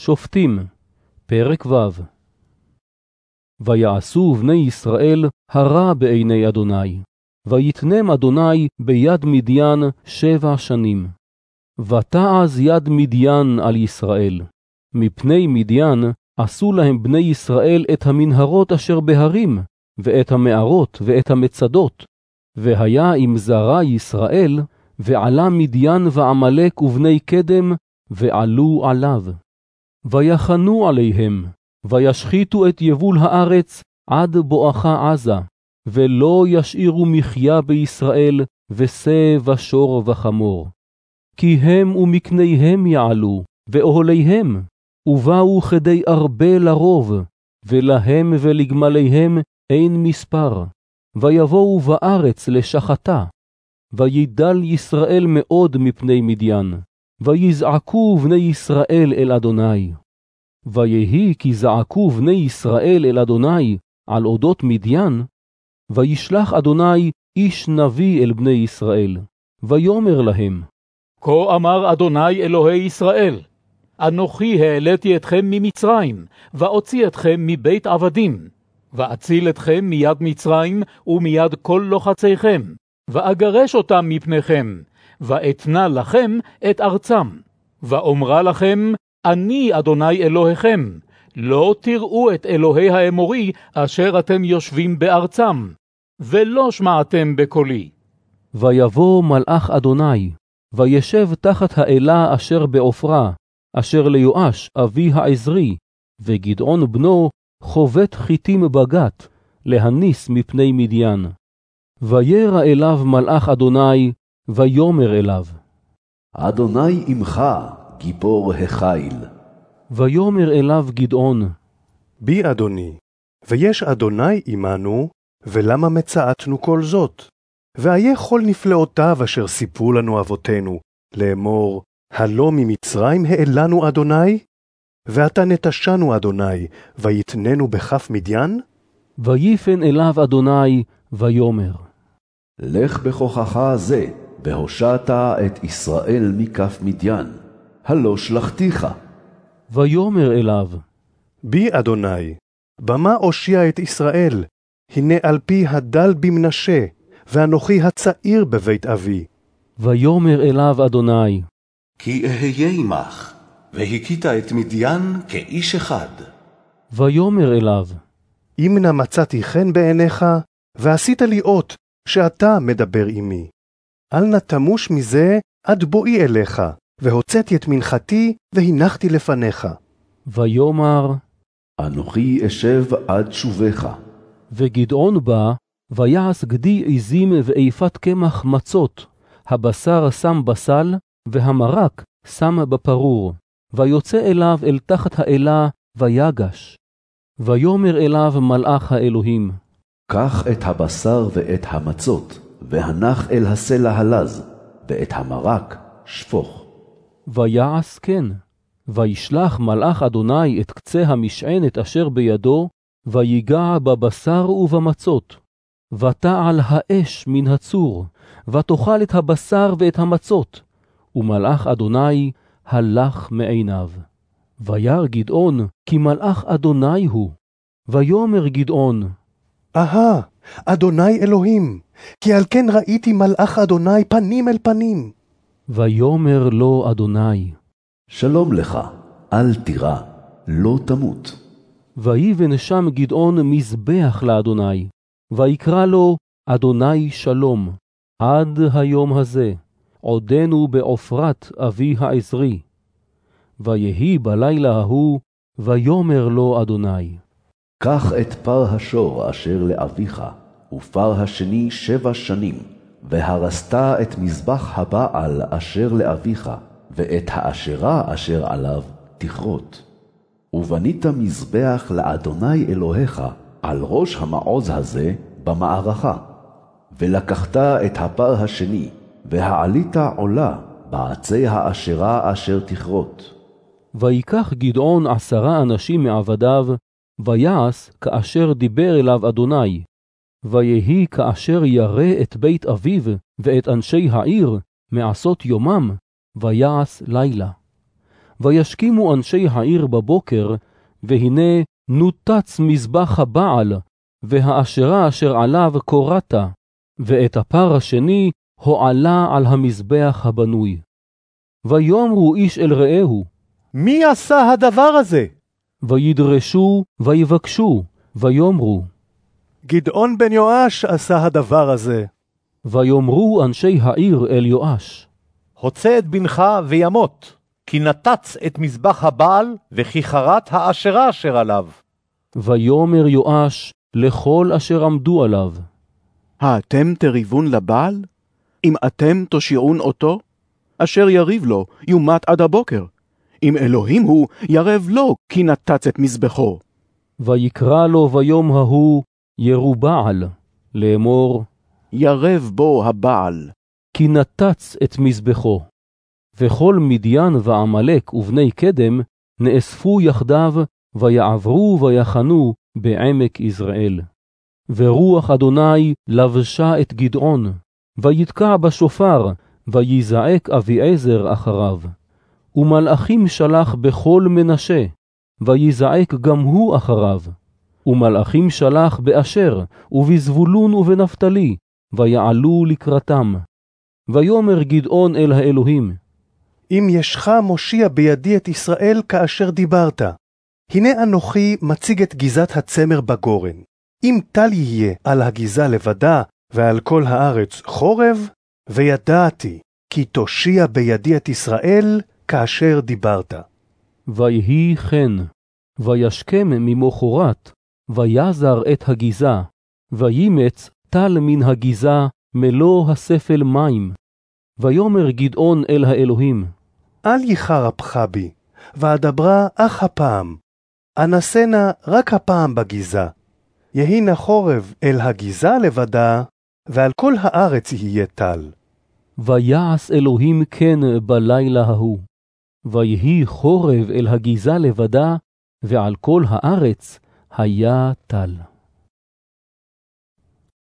שופטים, פרק ו' ויעשו בני ישראל הרע בעיני אדוני, ויתנם אדוני ביד מדיין שבע שנים. ותעז יד מדיין על ישראל, מפני מדיין עשו להם בני ישראל את המנהרות אשר בהרים, ואת המערות ואת המצדות, והיה עם זרע ישראל, ועלה מדיין ועמלק ובני קדם, ועלו עליו. ויחנו עליהם, וישחיתו את יבול הארץ עד בואכה עזה, ולא ישאירו מחיה בישראל, ושה ושור וחמור. כי הם ומקניהם יעלו, ואוהליהם, ובאו כדי ארבה לרוב, ולהם ולגמליהם אין מספר, ויבואו בארץ לשחתה. וידל ישראל מאוד מפני מדיין, ויזעקו בני ישראל אל אדוני. ויהי כי זעקו בני ישראל אל אדוני על אודות מדיין, וישלח אדוני איש נביא אל בני ישראל, ויאמר להם, כה אמר אדוני אלוהי ישראל, אנוכי העליתי אתכם ממצרים, ואוציא אתכם מבית עבדים, ואציל אתכם מיד מצרים ומיד כל לוחציכם, ואגרש אותם מפניכם, ואתנה לכם את ארצם. ואומרה לכם, אני אדוני אלוהיכם, לא תראו את אלוהי האמורי אשר אתם יושבים בארצם, ולא שמעתם בקולי. ויבוא מלאך אדוני, וישב תחת האלה אשר בעופרה, אשר ליואש אבי העזרי, וגדעון בנו חובט חיטים בגת, להניס מפני מדיין. וירא אליו מלאך אדוני, ויאמר אליו. אדוני עמך, גיבור החיל. ויאמר אליו גדעון, בי אדוני, ויש אדוני עמנו, ולמה מצאתנו כל זאת? ואיה כל נפלאותיו אשר סיפרו לנו אבותינו, לאמור, הלא ממצרים העלנו אדוני? ועתה נטשנו אדוני, ויתננו בכף מדיין? ויפן אליו אדוני, ויאמר. לך בכוחך זה, והושעת את ישראל מכף מדיין, הלא שלחתיך. ויאמר אליו, בי אדוני, במה אושיע את ישראל? הנה על פי הדל במנשה, ואנוכי הצעיר בבית אבי. ויאמר אליו אדוני, כי אהיה עמך, והכית את מדיין כאיש אחד. ויאמר אליו, אם נא מצאתי חן בעיניך, ועשית לי אות, שאתה מדבר עמי. אל נא תמוש מזה עד בואי אליך, והוצאתי את מנחתי, והנחתי לפניך. ויאמר, אנוכי אשב עד שובך. וגדעון בא, ויעש גדי עזים ואיפת קמח מצות, הבשר שם בסל, והמרק שם בפרור, ויוצא אליו אל תחת האלה, ויגש. ויאמר אליו מלאך האלוהים, קח את הבשר ואת המצות, והנח אל הסלע הלז, ואת המרק שפוך. ויעש כן. וישלח מלאך אדוני את קצה המשענת אשר בידו, ויגע בבשר ובמצות. ותעל האש מן הצור, ותאכל את הבשר ואת המצות, ומלאך אדוני הלך מעיניו. וירא גדעון, כי מלאך אדוני הוא. ויאמר גדעון, אהה, אדוני אלוהים, כי על כן ראיתי מלאך אדוני פנים אל פנים. ויאמר לו אדוני, שלום לך, אל תירא, לא תמות. ויבן שם גדעון מזבח לאדוני, ויקרא לו אדוני שלום, עד היום הזה, עודנו בעופרת אבי העזרי. ויהי בלילה ההוא, ויאמר לו אדוני, קח את פר השור אשר לאביך, ופר השני שבע שנים, והרסת את מזבח הבעל אשר לאביך, ואת האשרה אשר עליו תכרות. ובנית מזבח לאדוני אלוהיך על ראש המעוז הזה במערכה. ולקחת את הפר השני, והעלית עולה בעצי האשרה אשר תכרות. ויקח גדעון עשרה אנשים מעבדיו, ויעש כאשר דיבר אליו אדוני. ויהי כאשר ירא את בית אביו ואת אנשי העיר מעשות יומם, ויעש לילה. וישכימו אנשי העיר בבוקר, והנה נותץ מזבח הבעל, והאשרה אשר עליו קורעת, ואת הפר השני הועלה על המזבח הבנוי. ויאמרו איש אל רעהו, מי עשה הדבר הזה? וידרשו ויבקשו, ויאמרו, גדעון בן יואש עשה הדבר הזה. ויאמרו אנשי העיר אל יואש, הוצא את בנך וימות, כי נתץ את מזבח הבעל, וכי חרת האשרה אשר עליו. ויאמר יואש לכל אשר עמדו עליו, האתם תריבון לבעל? אם אתם תושיעון אותו? אשר יריב לו, יומת עד הבוקר. אם אלוהים הוא, ירב לו, כי נתץ את מזבחו. ויקרא לו ביום ההוא ירובעל, לאמור, ירב בו הבעל. כי נתץ את מזבחו. וכל מדיין ועמלק ובני קדם נאספו יחדיו, ויעברו ויחנו בעמק יזרעאל. ורוח אדוני לבשה את גדעון, ויתקע בשופר, ויזעק אביעזר אחריו. ומלאכים שלח בכל מנשה, ויזעק גם הוא אחריו. ומלאכים שלח באשר, ובזבולון ובנפתלי, ויעלו לקראתם. ויאמר גדעון אל האלוהים, אם ישך מושיע בידי את ישראל כאשר דיברת. הנה אנוכי מציג את גזת הצמר בגורן. אם טל יהיה על הגזה לבדה, ועל כל הארץ חורב, וידעתי כי תושיע בידי את ישראל כאשר דיברת. ויהי כן, וישכם ממחרת, ויזר את הגזה, וימץ טל מן הגזה מלוא הספל מים. ויאמר גדעון אל האלוהים, אל ייחר אפך בי, ואדברה אך הפעם. אנסנה רק הפעם בגזה. יהי נא חורב אל הגזה לבדה, ועל כל הארץ יהיה טל. ויעש אלוהים כן בלילה ההוא. ויהי חורב אל הגזה לבדה, ועל כל הארץ היה טל.